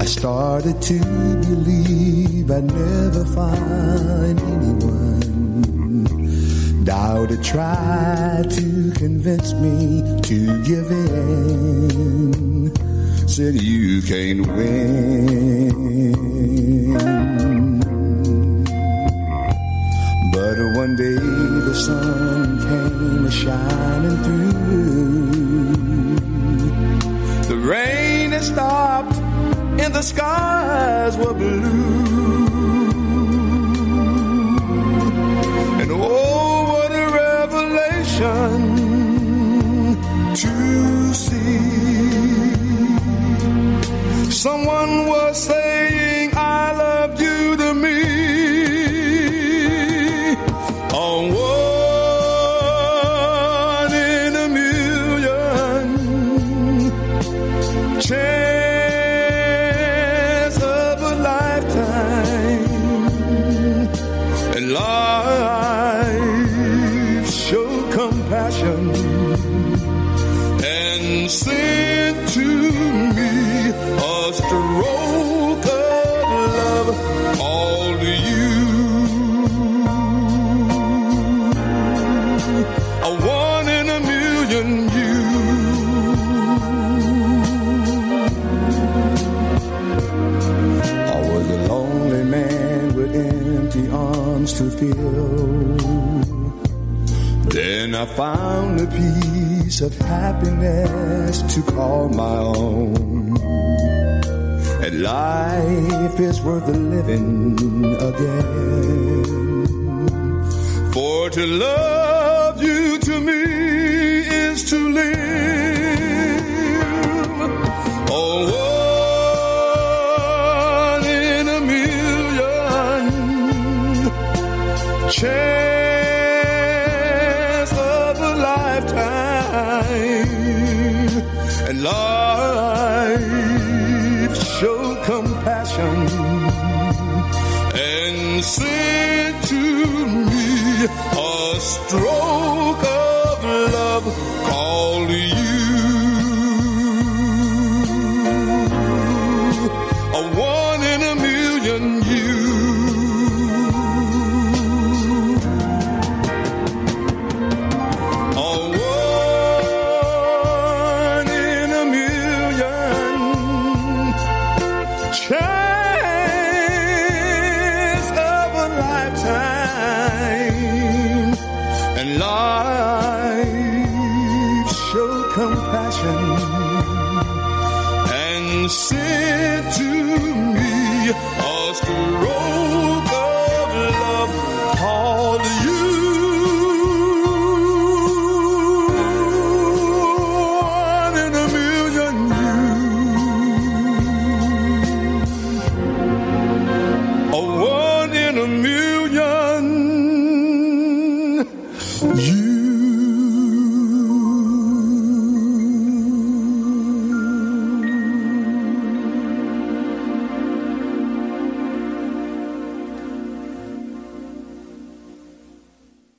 I started to believe I'd never find anyone. Doubt to try to convince me to give in. Said you can't win. But one day the sun came shining through. Stopped and the skies were blue. And oh, what a revelation to see. Someone was saying, compassion and sent to me a stroke of love all you. A one in a million you. I was a lonely man with empty arms to fill. I found a piece of happiness to call my own. And life is worth living again. For to love life showed compassion and sent to me a stroke and life show compassion and sent to me a you